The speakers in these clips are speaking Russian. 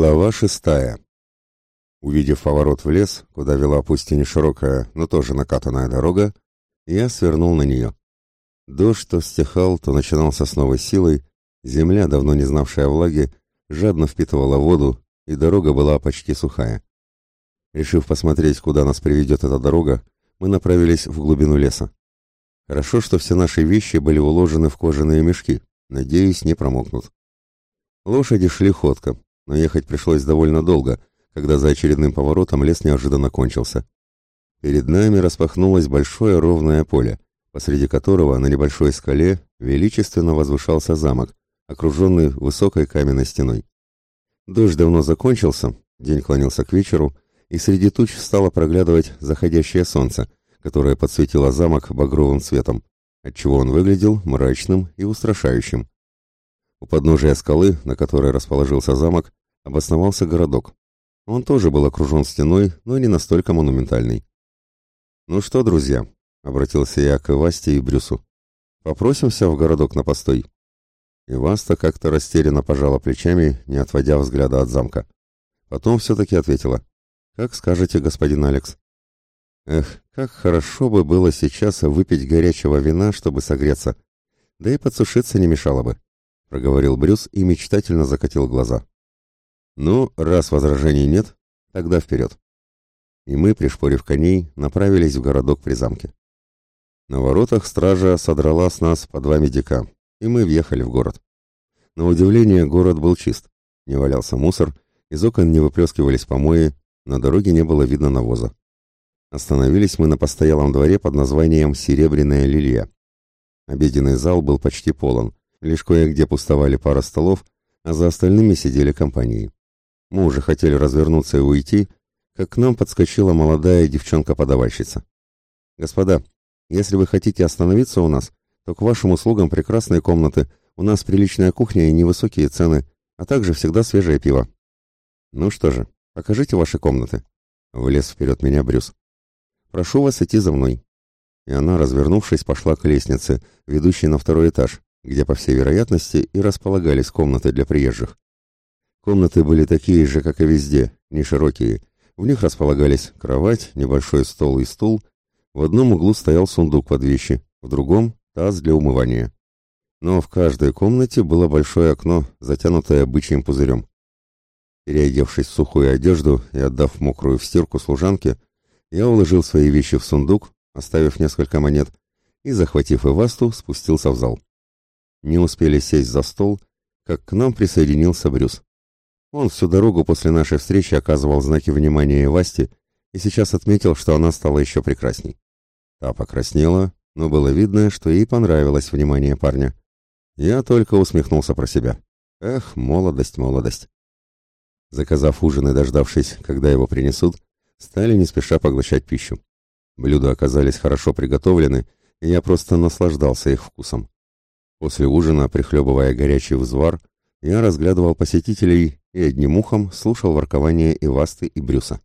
Глава шестая. Увидев поворот в лес, куда вела пусть и не широкая, но тоже накатанная дорога, я свернул на нее. Дождь то стихал, то начинался с новой силой, земля, давно не знавшая влаги, жадно впитывала воду, и дорога была почти сухая. Решив посмотреть, куда нас приведет эта дорога, мы направились в глубину леса. Хорошо, что все наши вещи были уложены в кожаные мешки, надеюсь, не промокнут. Лошади шли ходко, но ехать пришлось довольно долго, когда за очередным поворотом лес неожиданно кончился. Перед нами распахнулось большое ровное поле, посреди которого на небольшой скале величественно возвышался замок, окруженный высокой каменной стеной. Дождь давно закончился, день клонился к вечеру, и среди туч стало проглядывать заходящее солнце, которое подсветило замок багровым цветом, отчего он выглядел мрачным и устрашающим. У подножия скалы, на которой расположился замок, обосновался городок. Он тоже был окружен стеной, но не настолько монументальный. «Ну что, друзья?» — обратился я к Ивасте и Брюсу. «Попросимся в городок на постой». Иваста как-то растерянно пожала плечами, не отводя взгляда от замка. Потом все-таки ответила. «Как скажете, господин Алекс». «Эх, как хорошо бы было сейчас выпить горячего вина, чтобы согреться. Да и подсушиться не мешало бы», — проговорил Брюс и мечтательно закатил глаза. Ну, раз возражений нет, тогда вперед. И мы, пришпорив коней, направились в городок при замке. На воротах стража содрала с нас по два медика, и мы въехали в город. На удивление, город был чист. Не валялся мусор, из окон не выплескивались помои, на дороге не было видно навоза. Остановились мы на постоялом дворе под названием «Серебряная лилия». Обеденный зал был почти полон, лишь кое-где пустовали пара столов, а за остальными сидели компании. Мы уже хотели развернуться и уйти, как к нам подскочила молодая девчонка-подавальщица. «Господа, если вы хотите остановиться у нас, то к вашим услугам прекрасные комнаты, у нас приличная кухня и невысокие цены, а также всегда свежее пиво». «Ну что же, покажите ваши комнаты», — вылез вперед меня Брюс. «Прошу вас идти за мной». И она, развернувшись, пошла к лестнице, ведущей на второй этаж, где, по всей вероятности, и располагались комнаты для приезжих. Комнаты были такие же, как и везде, не широкие. В них располагались кровать, небольшой стол и стул. В одном углу стоял сундук под вещи, в другом — таз для умывания. Но в каждой комнате было большое окно, затянутое бычьим пузырем. Переодевшись в сухую одежду и отдав мокрую в стирку служанке, я уложил свои вещи в сундук, оставив несколько монет, и, захватив Ивасту, спустился в зал. Не успели сесть за стол, как к нам присоединился Брюс. Он всю дорогу после нашей встречи оказывал знаки внимания Васти и сейчас отметил, что она стала еще прекрасней. Та покраснела, но было видно, что ей понравилось внимание парня. Я только усмехнулся про себя. Эх, молодость, молодость. Заказав ужин и дождавшись, когда его принесут, стали не спеша поглощать пищу. Блюда оказались хорошо приготовлены, и я просто наслаждался их вкусом. После ужина, прихлебывая горячий взвар, я разглядывал посетителей и одним ухом слушал воркование Ивасты и Брюса.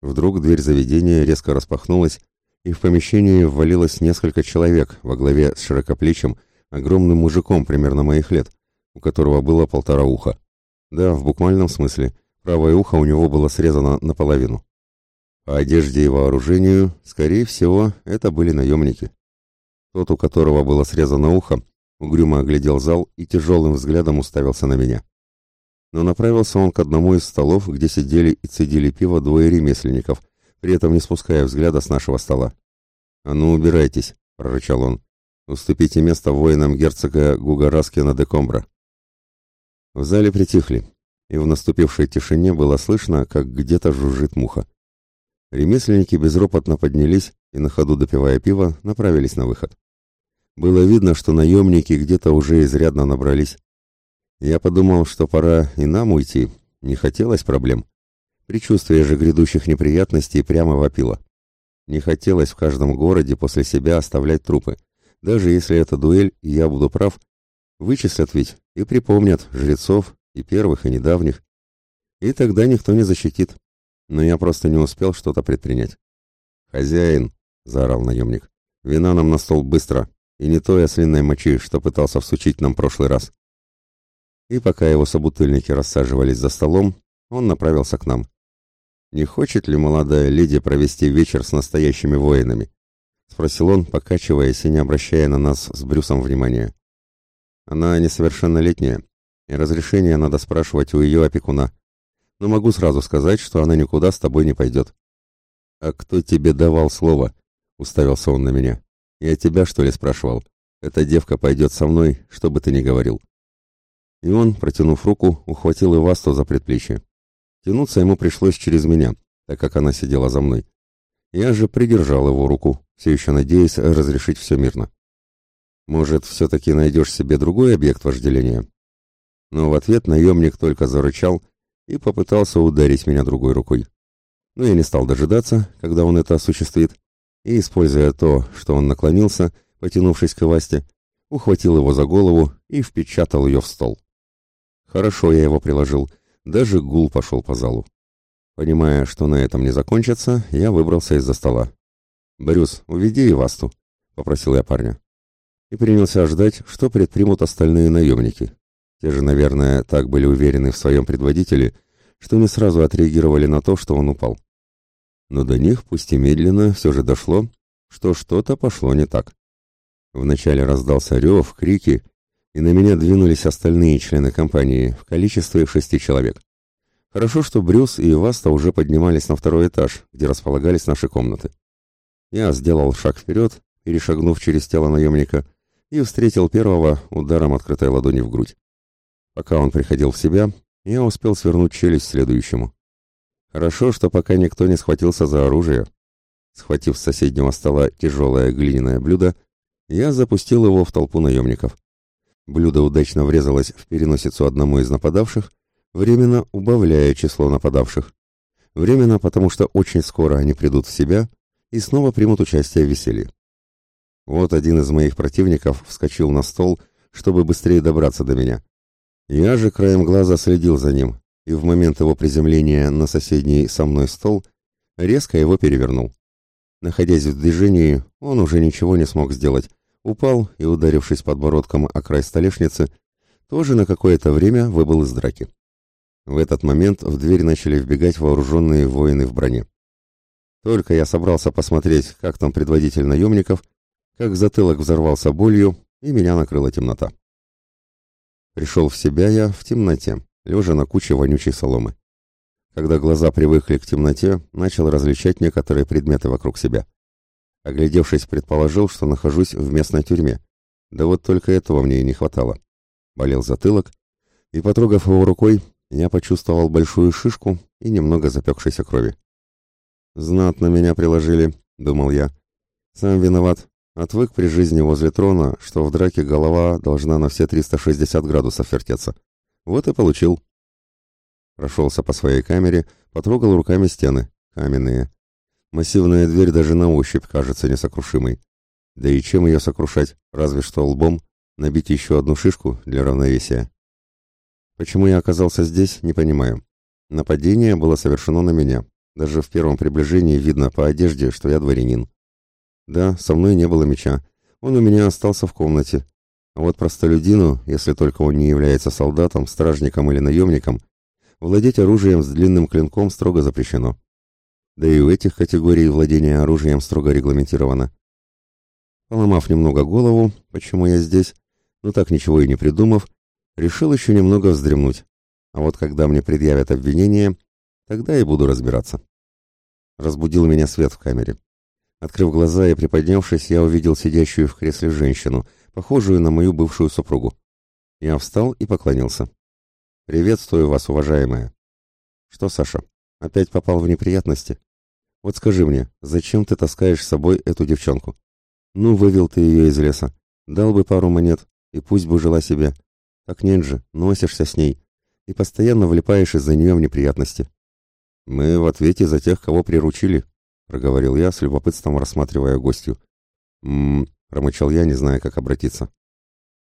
Вдруг дверь заведения резко распахнулась, и в помещение ввалилось несколько человек во главе с широкоплечим, огромным мужиком примерно моих лет, у которого было полтора уха. Да, в буквальном смысле, правое ухо у него было срезано наполовину. По одежде и вооружению, скорее всего, это были наемники. Тот, у которого было срезано ухо, угрюмо оглядел зал и тяжелым взглядом уставился на меня но направился он к одному из столов, где сидели и цедили пиво двое ремесленников, при этом не спуская взгляда с нашего стола. «А ну, убирайтесь», — прорычал он. «Уступите место воинам герцога Гугараскина де Комбра». В зале притихли, и в наступившей тишине было слышно, как где-то жужжит муха. Ремесленники безропотно поднялись и, на ходу допивая пиво, направились на выход. Было видно, что наемники где-то уже изрядно набрались, я подумал, что пора и нам уйти. Не хотелось проблем. Причувствие же грядущих неприятностей прямо вопило. Не хотелось в каждом городе после себя оставлять трупы. Даже если это дуэль, и я буду прав, вычислят ведь и припомнят жрецов, и первых, и недавних. И тогда никто не защитит. Но я просто не успел что-то предпринять. «Хозяин!» — заорал наемник. «Вина нам на стол быстро, и не той ослиной мочи, что пытался всучить нам прошлый раз». И пока его собутыльники рассаживались за столом, он направился к нам. «Не хочет ли молодая леди провести вечер с настоящими воинами?» — спросил он, покачиваясь и не обращая на нас с Брюсом внимания. «Она несовершеннолетняя, и разрешение надо спрашивать у ее опекуна. Но могу сразу сказать, что она никуда с тобой не пойдет». «А кто тебе давал слово?» — уставился он на меня. «Я тебя, что ли, спрашивал? Эта девка пойдет со мной, что бы ты ни говорил». И он, протянув руку, ухватил Ивасту за предплечье. Тянуться ему пришлось через меня, так как она сидела за мной. Я же придержал его руку, все еще надеясь разрешить все мирно. Может, все-таки найдешь себе другой объект вожделения? Но в ответ наемник только зарычал и попытался ударить меня другой рукой. Но я не стал дожидаться, когда он это осуществит, и, используя то, что он наклонился, потянувшись к Васте, ухватил его за голову и впечатал ее в стол. Хорошо я его приложил, даже гул пошел по залу. Понимая, что на этом не закончится, я выбрался из-за стола. «Брюс, уведи Ивасту», — попросил я парня. И принялся ждать, что предпримут остальные наемники. Те же, наверное, так были уверены в своем предводителе, что не сразу отреагировали на то, что он упал. Но до них, пусть и медленно, все же дошло, что что-то пошло не так. Вначале раздался рев, крики, и на меня двинулись остальные члены компании в количестве шести человек. Хорошо, что Брюс и Васта уже поднимались на второй этаж, где располагались наши комнаты. Я сделал шаг вперед, перешагнув через тело наемника, и встретил первого ударом открытой ладони в грудь. Пока он приходил в себя, я успел свернуть челюсть следующему. Хорошо, что пока никто не схватился за оружие. Схватив с соседнего стола тяжелое глиняное блюдо, я запустил его в толпу наемников. Блюдо удачно врезалось в переносицу одному из нападавших, временно убавляя число нападавших. Временно, потому что очень скоро они придут в себя и снова примут участие в веселье. Вот один из моих противников вскочил на стол, чтобы быстрее добраться до меня. Я же краем глаза следил за ним, и в момент его приземления на соседний со мной стол резко его перевернул. Находясь в движении, он уже ничего не смог сделать, упал и, ударившись подбородком о край столешницы, тоже на какое-то время выбыл из драки. В этот момент в дверь начали вбегать вооруженные воины в броне. Только я собрался посмотреть, как там предводитель наемников, как затылок взорвался болью, и меня накрыла темнота. Пришел в себя я в темноте, лежа на куче вонючей соломы. Когда глаза привыкли к темноте, начал различать некоторые предметы вокруг себя. Оглядевшись, предположил, что нахожусь в местной тюрьме. Да вот только этого мне и не хватало. Болел затылок, и, потрогав его рукой, я почувствовал большую шишку и немного запекшейся крови. «Знатно меня приложили», — думал я. «Сам виноват. Отвык при жизни возле трона, что в драке голова должна на все 360 градусов вертеться. Вот и получил». Прошелся по своей камере, потрогал руками стены, каменные. Массивная дверь даже на ощупь кажется несокрушимой. Да и чем ее сокрушать, разве что лбом, набить еще одну шишку для равновесия. Почему я оказался здесь, не понимаю. Нападение было совершено на меня, даже в первом приближении видно по одежде, что я дворянин. Да, со мной не было меча. Он у меня остался в комнате. А вот простолюдину, если только он не является солдатом, стражником или наемником, владеть оружием с длинным клинком строго запрещено. Да и у этих категорий владения оружием строго регламентировано. Поломав немного голову, почему я здесь, но так ничего и не придумав, решил еще немного вздремнуть. А вот когда мне предъявят обвинение, тогда и буду разбираться. Разбудил меня свет в камере. Открыв глаза и приподнявшись, я увидел сидящую в кресле женщину, похожую на мою бывшую супругу. Я встал и поклонился. «Приветствую вас, уважаемая». «Что, Саша, опять попал в неприятности? Вот скажи мне, зачем ты таскаешь с собой эту девчонку? Ну, вывел ты ее из леса, дал бы пару монет, и пусть бы жила себе. Так нет же, носишься с ней, и постоянно влипаешь из-за нее в неприятности. «Мы в ответе за тех, кого приручили», — проговорил я, с любопытством рассматривая гостью. «М-м-м», промычал я, не зная, как обратиться.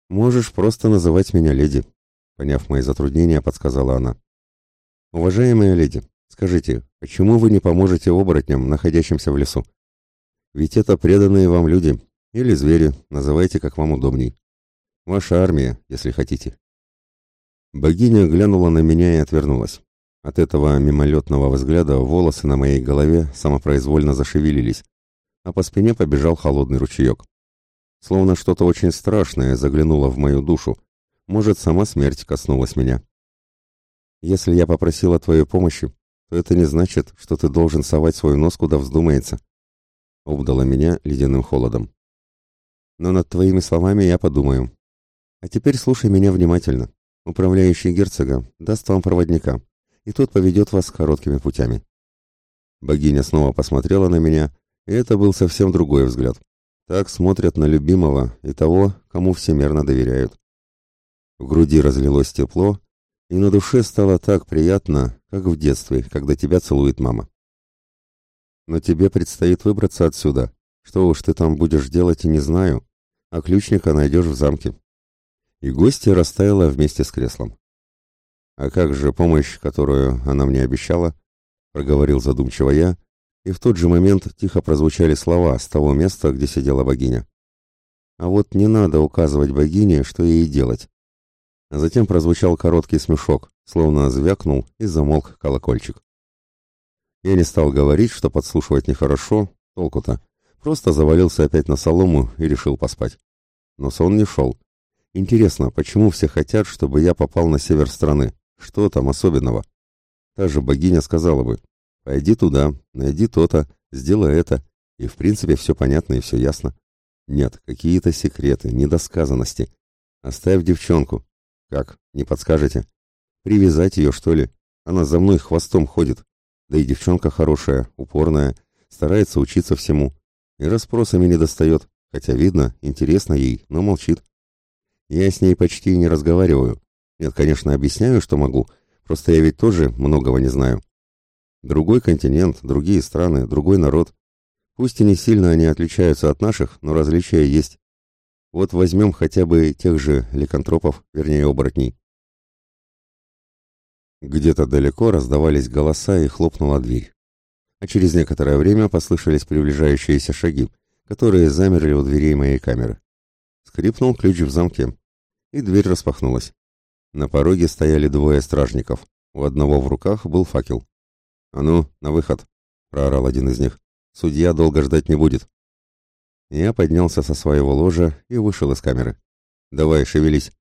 «Можешь просто называть меня леди», — поняв мои затруднения, подсказала она. «Уважаемая леди, скажите, почему вы не поможете оборотням, находящимся в лесу? Ведь это преданные вам люди, или звери, называйте как вам удобней. Ваша армия, если хотите». Богиня глянула на меня и отвернулась. От этого мимолетного взгляда волосы на моей голове самопроизвольно зашевелились, а по спине побежал холодный ручеек. Словно что-то очень страшное заглянуло в мою душу. Может, сама смерть коснулась меня. Если я попросила твоей помощи, то это не значит, что ты должен совать свой нос, куда вздумается. Обдала меня ледяным холодом. Но над твоими словами я подумаю. А теперь слушай меня внимательно. Управляющий герцога даст вам проводника, и тот поведет вас короткими путями. Богиня снова посмотрела на меня, и это был совсем другой взгляд. Так смотрят на любимого и того, кому всемерно доверяют. В груди разлилось тепло, и на душе стало так приятно, как в детстве, когда тебя целует мама. Но тебе предстоит выбраться отсюда. Что уж ты там будешь делать, не знаю, а ключника найдешь в замке. И гостья растаяла вместе с креслом. А как же помощь, которую она мне обещала? Проговорил задумчиво я, и в тот же момент тихо прозвучали слова с того места, где сидела богиня. А вот не надо указывать богине, что ей делать. А затем прозвучал короткий смешок, словно звякнул и замолк колокольчик. Я не стал говорить, что подслушивать нехорошо, толку-то. Просто завалился опять на солому и решил поспать. Но сон не шел. Интересно, почему все хотят, чтобы я попал на север страны? Что там особенного? Та же богиня сказала бы, пойди туда, найди то-то, сделай это, и в принципе все понятно и все ясно. Нет, какие-то секреты, недосказанности. Оставь девчонку, как, не подскажете? Привязать ее, что ли? Она за мной хвостом ходит. Да и девчонка хорошая, упорная, старается учиться всему. И расспросами не достает, хотя видно, интересно ей, но молчит. Я с ней почти не разговариваю. Нет, конечно, объясняю, что могу, просто я ведь тоже многого не знаю. Другой континент, другие страны, другой народ. Пусть и не сильно они отличаются от наших, но различия есть. Вот возьмем хотя бы тех же ликантропов, вернее оборотней. Где-то далеко раздавались голоса и хлопнула дверь. А через некоторое время послышались приближающиеся шаги, которые замерли у дверей моей камеры. Скрипнул ключ в замке, и дверь распахнулась. На пороге стояли двое стражников. У одного в руках был факел. «А ну, на выход!» — проорал один из них. «Судья долго ждать не будет». Я поднялся со своего ложа и вышел из камеры. «Давай, шевелись!»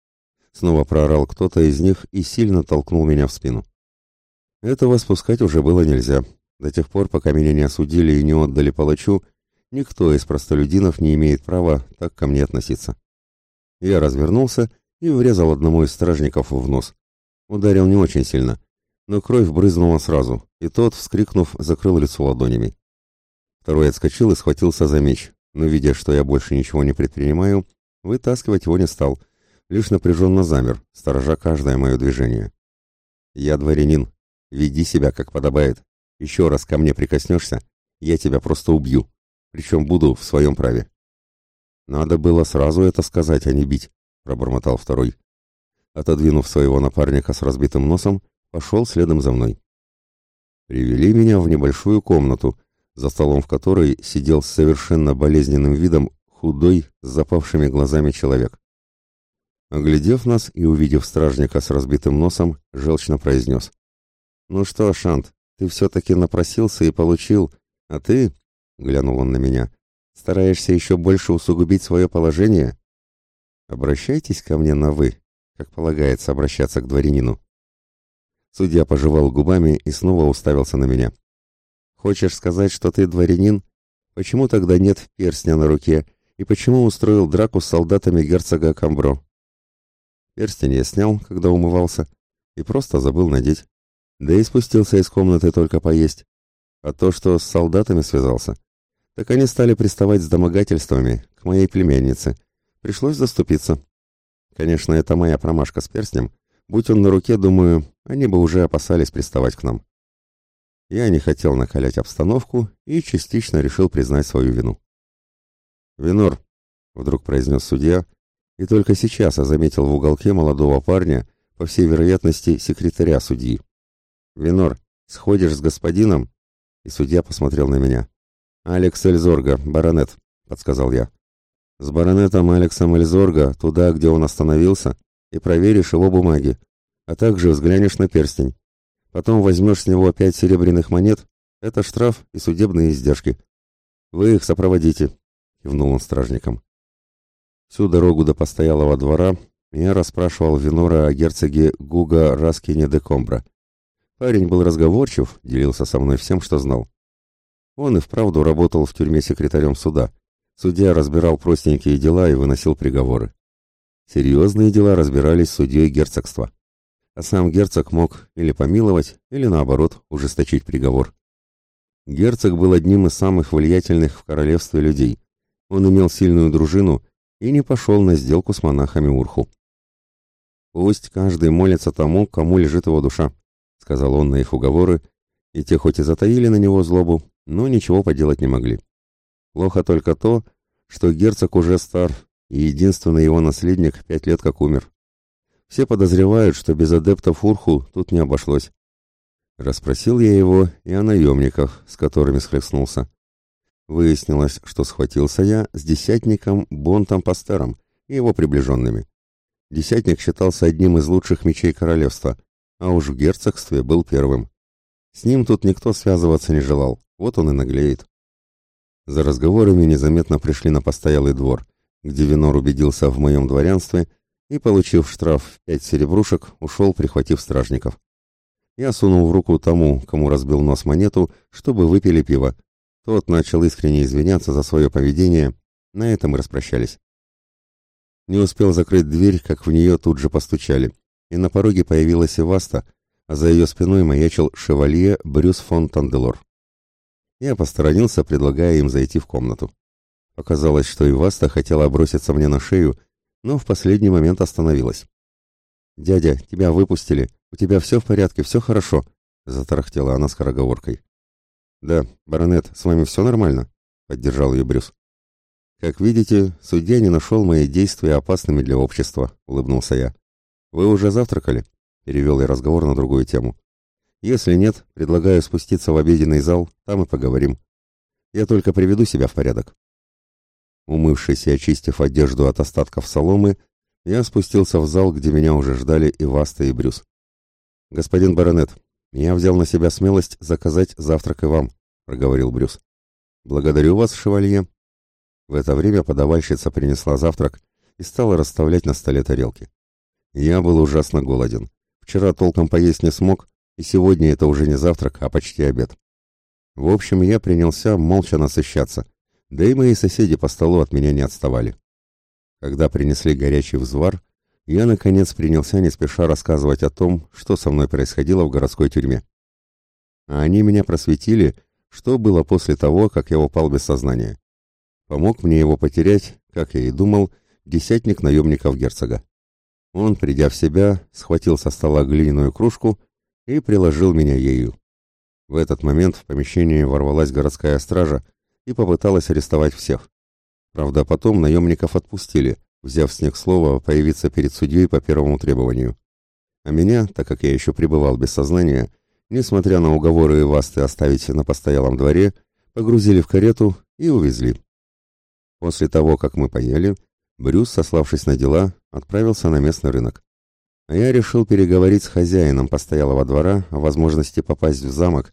Снова проорал кто-то из них и сильно толкнул меня в спину. Этого спускать уже было нельзя. До тех пор, пока меня не осудили и не отдали палачу, никто из простолюдинов не имеет права так ко мне относиться. Я развернулся и врезал одному из стражников в нос. Ударил не очень сильно, но кровь брызнула сразу, и тот, вскрикнув, закрыл лицо ладонями. Второй отскочил и схватился за меч, но, видя, что я больше ничего не предпринимаю, вытаскивать его не стал, лишь напряженно замер, сторожа каждое мое движение. «Я дворянин. Веди себя, как подобает. Еще раз ко мне прикоснешься, я тебя просто убью, причем буду в своем праве». «Надо было сразу это сказать, а не бить», — пробормотал второй. Отодвинув своего напарника с разбитым носом, пошел следом за мной. Привели меня в небольшую комнату, за столом в которой сидел с совершенно болезненным видом худой, с запавшими глазами человек. Оглядев нас и увидев стражника с разбитым носом, желчно произнес. «Ну что, Шант, ты все-таки напросился и получил, а ты, — глянул он на меня, — стараешься еще больше усугубить свое положение? Обращайтесь ко мне на «вы», как полагается обращаться к дворянину». Судья пожевал губами и снова уставился на меня. Хочешь сказать, что ты дворянин? Почему тогда нет перстня на руке? И почему устроил драку с солдатами герцога Камбро? Перстень я снял, когда умывался, и просто забыл надеть. Да и спустился из комнаты только поесть. А то, что с солдатами связался, так они стали приставать с домогательствами к моей племяннице. Пришлось заступиться. Конечно, это моя промашка с перстнем. Будь он на руке, думаю, они бы уже опасались приставать к нам. Я не хотел накалять обстановку и частично решил признать свою вину. «Винор», — вдруг произнес судья, и только сейчас я заметил в уголке молодого парня, по всей вероятности, секретаря судьи. «Винор, сходишь с господином?» И судья посмотрел на меня. «Алекс Эльзорга, баронет», — подсказал я. «С баронетом Алексом Эльзорга туда, где он остановился, и проверишь его бумаги. а также взглянешь на перстень. Потом возьмешь с него пять серебряных монет, это штраф и судебные издержки. Вы их сопроводите, кивнул он стражникам. Всю дорогу до постоялого двора я расспрашивал Винора о герцоге Гуга Раскине де Комбра. Парень был разговорчив, делился со мной всем, что знал. Он и вправду работал в тюрьме секретарем суда. Судья разбирал простенькие дела и выносил приговоры. Серьезные дела разбирались судьей герцогства. А сам герцог мог или помиловать, или наоборот, ужесточить приговор. Герцог был одним из самых влиятельных в королевстве людей. Он имел сильную дружину и не пошел на сделку с монахами Урху. «Пусть каждый молится тому, кому лежит его душа», — сказал он на их уговоры, и те хоть и затаили на него злобу, но ничего поделать не могли. Плохо только то, что герцог уже стар, и единственный его наследник пять лет как умер. Все подозревают, что без адептов Урху тут не обошлось. Расспросил я его и о наемниках, с которыми схлестнулся. Выяснилось, что схватился я с десятником Бонтом Пастером и его приближенными. Десятник считался одним из лучших мечей королевства, а уж в герцогстве был первым. С ним тут никто связываться не желал, вот он и наглеет. За разговорами незаметно пришли на постоялый двор, где Винор убедился в моем дворянстве и, получив штраф в пять серебрушек, ушел, прихватив стражников. Я сунул в руку тому, кому разбил нос монету, чтобы выпили пиво. Тот начал искренне извиняться за свое поведение, на этом и распрощались. Не успел закрыть дверь, как в нее тут же постучали, и на пороге появилась Иваста, а за ее спиной маячил шевалье Брюс фон Танделор. Я посторонился, предлагая им зайти в комнату. Оказалось, что Иваста хотела броситься мне на шею, но в последний момент остановилась. «Дядя, тебя выпустили. У тебя все в порядке, все хорошо», — затарахтела она скороговоркой. «Да, баронет, с вами все нормально?» — поддержал ее Брюс. «Как видите, судья не нашел мои действия опасными для общества», — улыбнулся я. «Вы уже завтракали?» — перевел я разговор на другую тему. «Если нет, предлагаю спуститься в обеденный зал, там и поговорим. Я только приведу себя в порядок». Умывшись и очистив одежду от остатков соломы, я спустился в зал, где меня уже ждали и Васта, и Брюс. «Господин баронет, я взял на себя смелость заказать завтрак и вам», — проговорил Брюс. «Благодарю вас, шевалье», в это время подавальщица принесла завтрак и стала расставлять на столе тарелки. Я был ужасно голоден. Вчера толком поесть не смог, и сегодня это уже не завтрак, а почти обед. В общем, я принялся молча насыщаться, да и мои соседи по столу от меня не отставали. Когда принесли горячий взвар, я, наконец, принялся не спеша рассказывать о том, что со мной происходило в городской тюрьме. А они меня просветили, что было после того, как я упал без сознания. Помог мне его потерять, как я и думал, десятник наемников герцога. Он, придя в себя, схватил со стола глиняную кружку и приложил меня ею. В этот момент в помещение ворвалась городская стража и попыталась арестовать всех. Правда, потом наемников отпустили, взяв с них слово появиться перед судьей по первому требованию. А меня, так как я еще пребывал без сознания, несмотря на уговоры Васты оставить на постоялом дворе, погрузили в карету и увезли. После того, как мы поели, Брюс, сославшись на дела, отправился на местный рынок. А я решил переговорить с хозяином постоялого двора о возможности попасть в замок,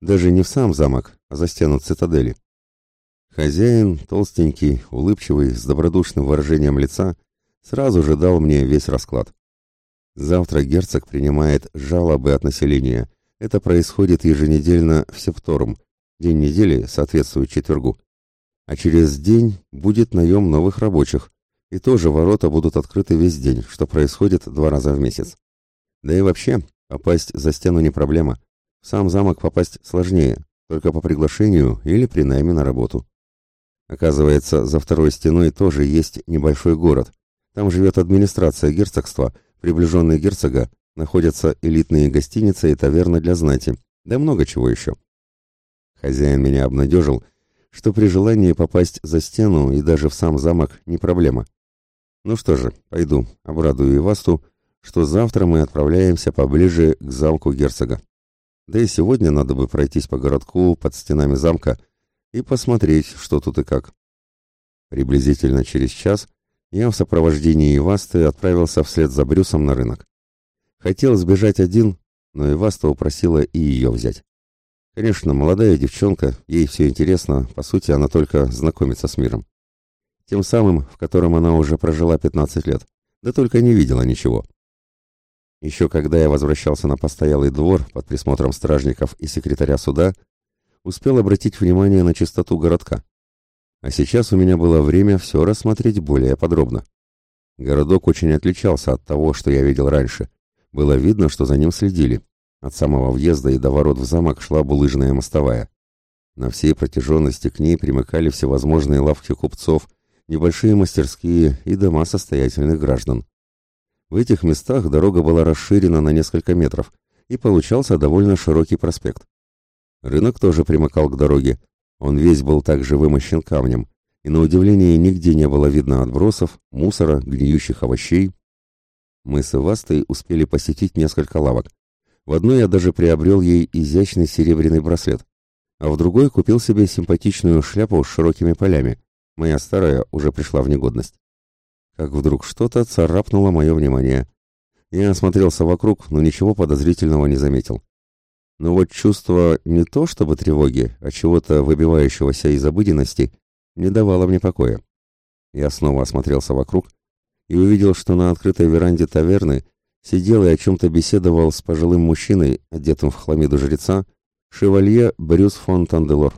даже не в сам замок, а за стену цитадели. Хозяин, толстенький, улыбчивый, с добродушным выражением лица, сразу же дал мне весь расклад. Завтра герцог принимает жалобы от населения. Это происходит еженедельно в септорум. День недели соответствует четвергу а через день будет наем новых рабочих, и тоже ворота будут открыты весь день, что происходит два раза в месяц. Да и вообще, попасть за стену не проблема. В сам замок попасть сложнее, только по приглашению или при найме на работу. Оказывается, за второй стеной тоже есть небольшой город. Там живет администрация герцогства, приближенный герцога, находятся элитные гостиницы и таверны для знати, да много чего еще. Хозяин меня обнадежил, что при желании попасть за стену и даже в сам замок не проблема. Ну что же, пойду, обрадую Ивасту, что завтра мы отправляемся поближе к замку герцога. Да и сегодня надо бы пройтись по городку под стенами замка и посмотреть, что тут и как. Приблизительно через час я в сопровождении Ивасты отправился вслед за Брюсом на рынок. Хотел сбежать один, но Иваста упросила и ее взять. Конечно, молодая девчонка, ей все интересно, по сути, она только знакомится с миром. Тем самым, в котором она уже прожила 15 лет, да только не видела ничего. Еще когда я возвращался на постоялый двор под присмотром стражников и секретаря суда, успел обратить внимание на чистоту городка. А сейчас у меня было время все рассмотреть более подробно. Городок очень отличался от того, что я видел раньше. Было видно, что за ним следили. От самого въезда и до ворот в замок шла булыжная мостовая. На всей протяженности к ней примыкали всевозможные лавки купцов, небольшие мастерские и дома состоятельных граждан. В этих местах дорога была расширена на несколько метров, и получался довольно широкий проспект. Рынок тоже примыкал к дороге. Он весь был также вымощен камнем, и на удивление нигде не было видно отбросов, мусора, гниющих овощей. Мы с Ивастой успели посетить несколько лавок. В одной я даже приобрел ей изящный серебряный браслет, а в другой купил себе симпатичную шляпу с широкими полями. Моя старая уже пришла в негодность. Как вдруг что-то царапнуло мое внимание. Я осмотрелся вокруг, но ничего подозрительного не заметил. Но вот чувство не то чтобы тревоги, а чего-то выбивающегося из обыденности не давало мне покоя. Я снова осмотрелся вокруг и увидел, что на открытой веранде таверны сидел и о чем-то беседовал с пожилым мужчиной, одетым в хламиду жреца, шевалье Брюс фон Танделор.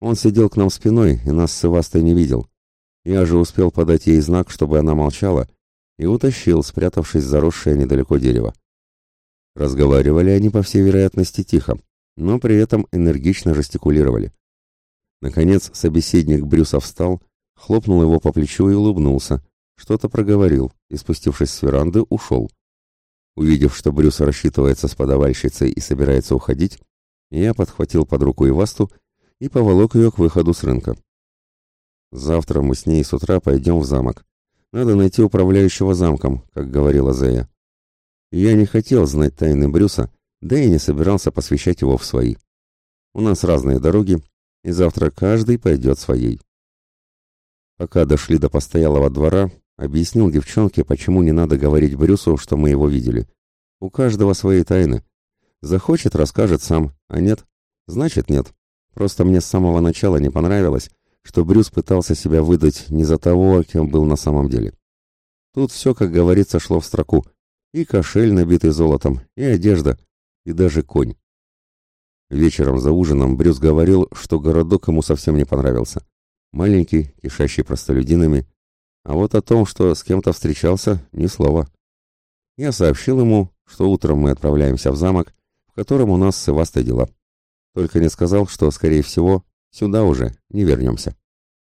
Он сидел к нам спиной и нас с Ивастой не видел. Я же успел подать ей знак, чтобы она молчала, и утащил, спрятавшись в заросшее недалеко дерево. Разговаривали они, по всей вероятности, тихо, но при этом энергично жестикулировали. Наконец собеседник Брюса встал, хлопнул его по плечу и улыбнулся, что-то проговорил и, спустившись с веранды, ушел. Увидев, что Брюс рассчитывается с подавальщицей и собирается уходить, я подхватил под руку Ивасту и поволок ее к выходу с рынка. Завтра мы с ней с утра пойдем в замок. Надо найти управляющего замком, как говорила Зея. Я не хотел знать тайны Брюса, да и не собирался посвящать его в свои. У нас разные дороги, и завтра каждый пойдет своей. Пока дошли до постоялого двора, объяснил девчонке, почему не надо говорить Брюсу, что мы его видели. У каждого свои тайны. Захочет, расскажет сам, а нет, значит нет. Просто мне с самого начала не понравилось, что Брюс пытался себя выдать не за того, кем был на самом деле. Тут все, как говорится, шло в строку. И кошель, набитый золотом, и одежда, и даже конь. Вечером за ужином Брюс говорил, что городок ему совсем не понравился. Маленький, кишащий простолюдинами. А вот о том, что с кем-то встречался, ни слова. Я сообщил ему, что утром мы отправляемся в замок, в котором у нас с дела. Только не сказал, что, скорее всего, сюда уже не вернемся.